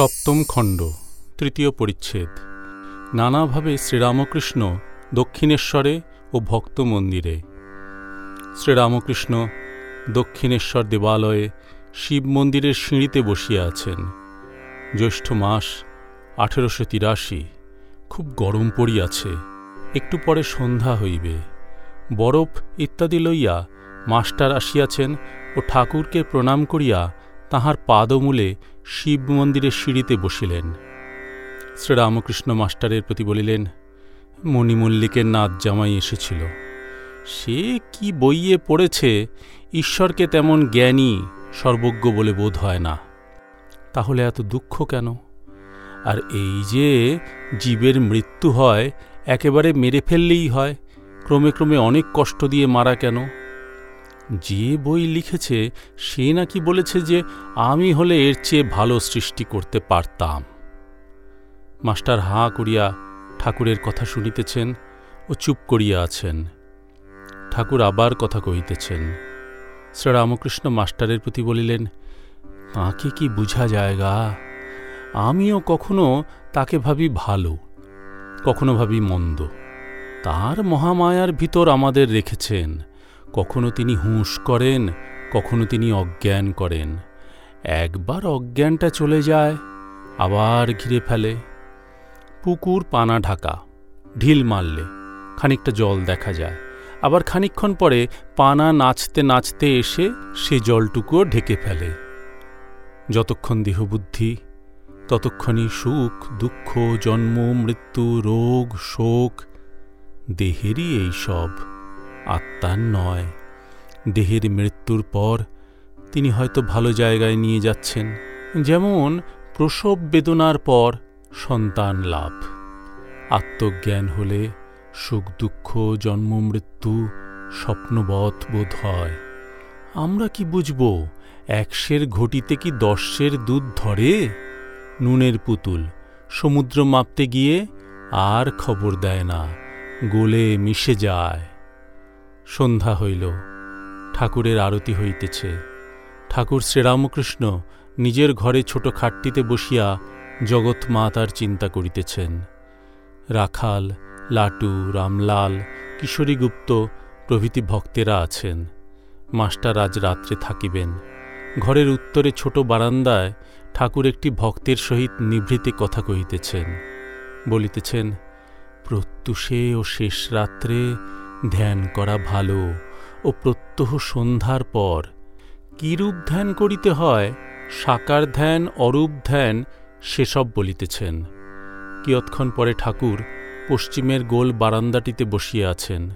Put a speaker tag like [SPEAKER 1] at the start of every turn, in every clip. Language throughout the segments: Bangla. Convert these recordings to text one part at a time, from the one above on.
[SPEAKER 1] সপ্তম খণ্ড, তৃতীয় পরিচ্ছেদ। নানাভাবে শ্রীরামকৃষ্ণ দক্ষিণেশ্বরে ও ভক্ত মন্দিরে। শ্রীরামকৃষ্ণ দক্ষিণেশ্বর দেবালয়ে শিব মন্দিরের সিঁড়িতে বসিয়া আছেন। জ্যৈষ্ঠ মাস আঠেরোশো তিরাশি। খুব গরম পড়িয়াছে। একটু পরে সন্ধ্যা হইবে। বরফ ইত্যাদি লইয়া মাস্টার আসিয়াছেন ও ঠাকুরকে প্রণাম করিয়া তাহার পাদমূলে শিব মন্দিরের সিঁড়িতে বসিলেন। শ্রীরামকৃষ্ণ মাস্টারের প্রতি বলিলেন, মণিমল্লিকের নাচ জামাই এসেছিল। সে কি বইয়ে পড়েছে? ঈশ্বরকে তেমন জ্ঞানী, সর্বজ্ঞ বলে বোধ হয় না। তাহলে এত দুঃখ কেন? আর এই যে জীবের মৃত্যু হয়, একেবারে মেরে ফেললেই হয়। ক্রমে ক্রমে অনেক কষ্ট দিয়ে মারা কেন? যে বই লিখেছে, সে নাকি বলেছে যে আমি হলে এর চেয়ে ভালো সৃষ্টি করতে পারতাম। মাস্টার হাঁ করিয়া ঠাকুরের কথা শুনিতেছেন ও চুপ করিয়া আছেন। ঠাকুর আবার কথা কহিতেছেন শ্রীরামকৃষ্ণ মাস্টারের প্রতি বলিলেন, তাঁকে কি বুঝা যায়গা আমিও কখনো তাকে ভাবি ভালো, কখনো ভাবি মন্দ। তার মহামায়ার ভিতর আমাদের রেখেছেন। কখনো তিনি হুঁশ করেন, কখনো তিনি অজ্ঞান করেন। একবার অজ্ঞানটা চলে যায়, আবার ঘিরে ফেলে। পুকুর পানা ঢাকা, ঢিল মারলে খানিকটা জল দেখা যায়। আবার খানিক্ষণ পরে পানা নাচতে নাচতে এসে সে জলটুকুও ঢেকে ফেলে। যতক্ষণ দেহবুদ্ধি, ততক্ষণই সুখ, দুঃখ, জন্ম, মৃত্যু, রোগ, শোক, দেহেরই এই সব। আত্মার নয়। দেহের মৃত্যুর পর তিনি হয়তো ভালো জায়গায় নিয়ে যাচ্ছেন। যেমন প্রসব বেদনার পর সন্তান লাভ। আত্মজ্ঞান হলে সুখ, দুঃখ, জন্ম, মৃত্যু স্বপ্নবৎ বোধ হয়। আমরা কি বুঝব, একশের ঘটিতে কি দশের দুধ ধরে? নুনের পুতুল সমুদ্র মাপতে গিয়ে আর খবর দেয় না, গোলে মিশে যায়। সন্ধ্যা হইল, ঠাকুরের আরতি হইতেছে। ঠাকুর শ্রীরামকৃষ্ণ নিজের ঘরে ছোট খাটটিতে বসিয়া জগৎ মাতার চিন্তা করিতেছেন। রাখাল, লাটু, রামলাল, কিশোরীগুপ্ত প্রভৃতি ভক্তেরা আছেন। মাস্টার আজ রাত্রে থাকিবেন। ঘরের উত্তরে ছোট বারান্দায় ঠাকুর একটি ভক্তের সহিত নিভৃতে কথা কহিতেছেন। বলিতেছেন, প্রত্যুষে ও শেষ রাত্রে ধ্যান করা ভালো ও প্রত্যহ সন্ধ্যার পর। কিরূপ ধ্যান করিতে হয়, সাকার ধ্যান, অরূপ ধ্যান, সেসব বলিতেছেন। কিয়ৎক্ষণ পরে ঠাকুর পশ্চিমের গোল বারান্দাটিতে বসিয়া আছেন।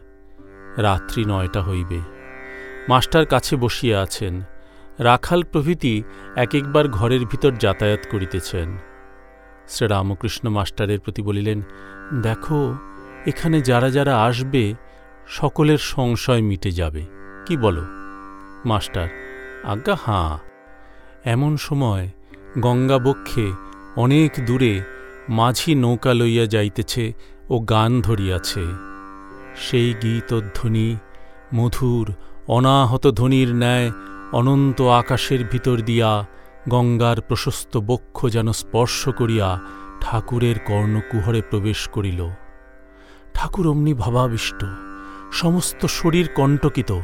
[SPEAKER 1] রাত্রি নয়টা হইবে। মাস্টার কাছে বসিয়া আছেন। রাখাল প্রভৃতি এক একবার ঘরের ভিতর যাতায়াত করিতেছেন। শ্রীরামকৃষ্ণ মাস্টারের প্রতি বলিলেন, দেখো, এখানে যারা যারা আসবে সকলের সংশয় মিটে যাবে। কি বলো? মাস্টার, আজ্ঞা, হাঁ। এমন সময় গঙ্গাবক্ষে অনেক দূরে মাঝি নৌকা লইয়া যাইতেছে ও গান ধরিয়াছে। সেই গীতধ্বনি মধুর, অনাহত ধ্বনির ন্যায় অনন্ত আকাশের ভিতর দিয়া গঙ্গার প্রশস্ত বক্ষ যেন স্পর্শ করিয়া ঠাকুরের কর্ণকুহরে প্রবেশ করিল। ঠাকুর অমনি ভাবাবিষ্ট। সমস্ত শরীর কণ্টকিত।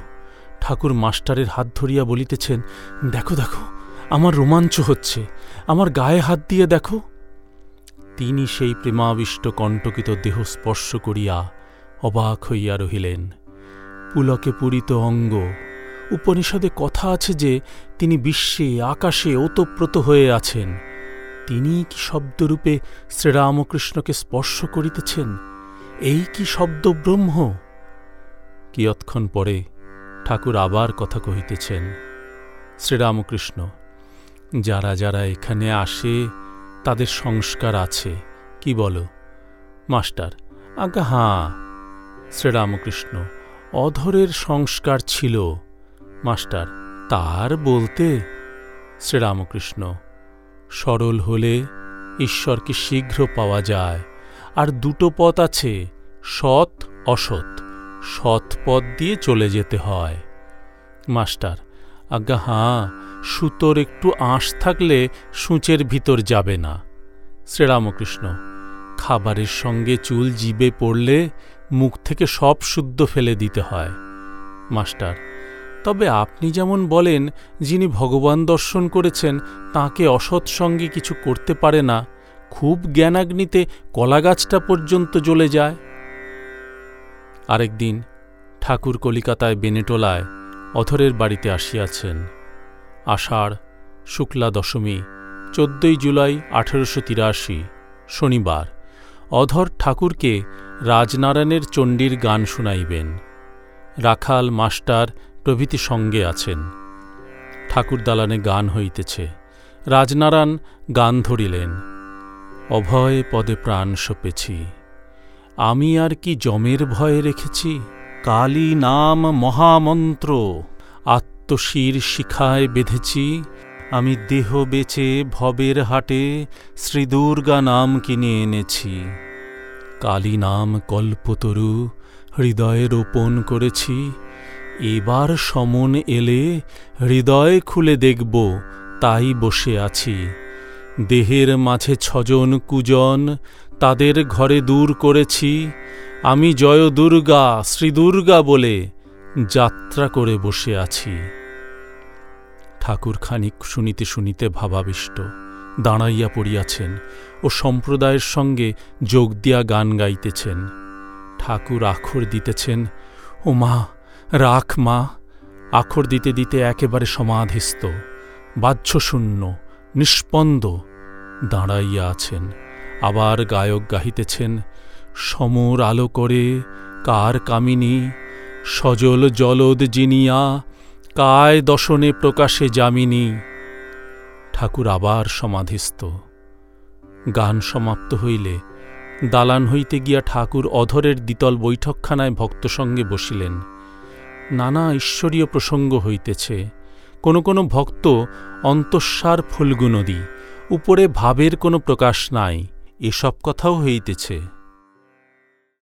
[SPEAKER 1] ঠাকুর মাস্টারের হাত ধরিয়া বলিতেছেন, দেখো দেখো, আমার রোমাঞ্চ হচ্ছে। আমার গায়ে হাত দিয়ে দেখো। তিনি সেই প্রেমাবিষ্ট কণ্টকিত দেহ স্পর্শ করিয়া অবাক হইয়া রহিলেন। পুলকে পূরিত অঙ্গ। উপনিষদে কথা আছে যে, তিনি বিশ্বে, আকাশে ওতপ্রোত হয়ে আছেন। তিনি কি শব্দরূপে শ্রীরামকৃষ্ণকে স্পর্শ করিতেছেন? এই কি শব্দ ব্রহ্ম? কিয়ৎক্ষণ পরে ঠাকুর আবার কথা কহিতেছেন, শ্রীরামকৃষ্ণ, যারা যারা এখানে আসে, তাদের সংস্কার আছে। কি বলো? মাস্টার, আজ্ঞা হাঁ, শ্রীরামকৃষ্ণ, অধরের সংস্কার ছিল। মাস্টার, তার বলতে, শ্রীরামকৃষ্ণ, সরল হলে ঈশ্বরকে শীঘ্র পাওয়া যায়, আর দুটো পথ আছে, সৎ, অসৎ। সৎ পথ দিয়ে চলে যেতে হয়। মাস্টার, আজ্ঞা, হাঁ, সুতোর একটু আঁশ থাকলে সূচের ভিতর যাবে না। শ্রীরামকৃষ্ণ, খাবারের সঙ্গে চুল জিবে পড়লে মুখ থেকে সব শুদ্ধ ফেলে দিতে হয়। মাস্টার, তবে আপনি যেমন বলেন, যিনি ভগবান দর্শন করেছেন, তাকে অসৎ সঙ্গে কিছু করতে পারে না। খুব জ্ঞানাগ্নিতে কলাগাছটা পর্যন্ত জ্বলে যায়। আরেকদিন ঠাকুর কলিকাতায় বেনেটোলায় অধরের বাড়িতে আসিয়াছেন। আষাঢ় শুক্লা দশমী, চোদ্দই জুলাই আঠেরোশো তিরাশি, শনিবার। অধর ঠাকুরকে রাজনারায়ণের চণ্ডীর গান শুনাইবেন। রাখাল মাস্টার প্রভৃতি সঙ্গে আছেন। ঠাকুর দালানে গান হইতেছে। রাজনারায়ণ গান ধরিলেন। অভয় পদে প্রাণ সপেছি। আমি আর কি জমের ভয়ে রেখেছি? কালী নাম মহামন্ত্র। আত্মশির শিখায় বেঁধেছি। আমি দেহ বেচে ভবের হাটে শ্রীদুর্গা নাম কিনে এনেছি। কালী নাম কল্পতরু হৃদয়ে রোপণ করেছি। এবার সমন এলে হৃদয় খুলে দেখব, তাই বসে আছি। দেহের মাঝে ছজন কুজন তাদের ঘরে দূর করেছি, আমি জয় দুর্গা শ্রীদুর্গা বলে যাত্রা করে বসে আছি। ঠাকুর খানিক শুনিতে শুনিতে ভাবাবিষ্ট, দাঁড়াইয়া পড়িয়াছেন ও সম্প্রদায়ের সঙ্গে যোগ দিয়া গান গাইতেছেন। ঠাকুর আখর দিতেছেন ও মা রাখ মা। আখর দিতে দিতে একেবারে সমাধিস্থ, বাহ্যশূন্য, নিষ্পন্দ দাঁড়াইয়া আছেন। আবার গায়ক গাহিতেছেন, সমর আলো করে, কার কামিনী, সজল জলদ জিনিয়া, কায় দশনে প্রকাশে যামিনী। ঠাকুর আবার সমাধিস্থ। গান সমাপ্ত হইলে দালান হইতে গিয়া ঠাকুর অধরের দ্বিতল বৈঠকখানায় ভক্ত সঙ্গে বসিলেন। নানা ঈশ্বরীয় প্রসঙ্গ হইতেছে। কোন কোন ভক্ত অন্তঃসার ফল্গু নদী উপরে ভাবের কোনো প্রকাশ নাই। এসব কথাও হইতেছে।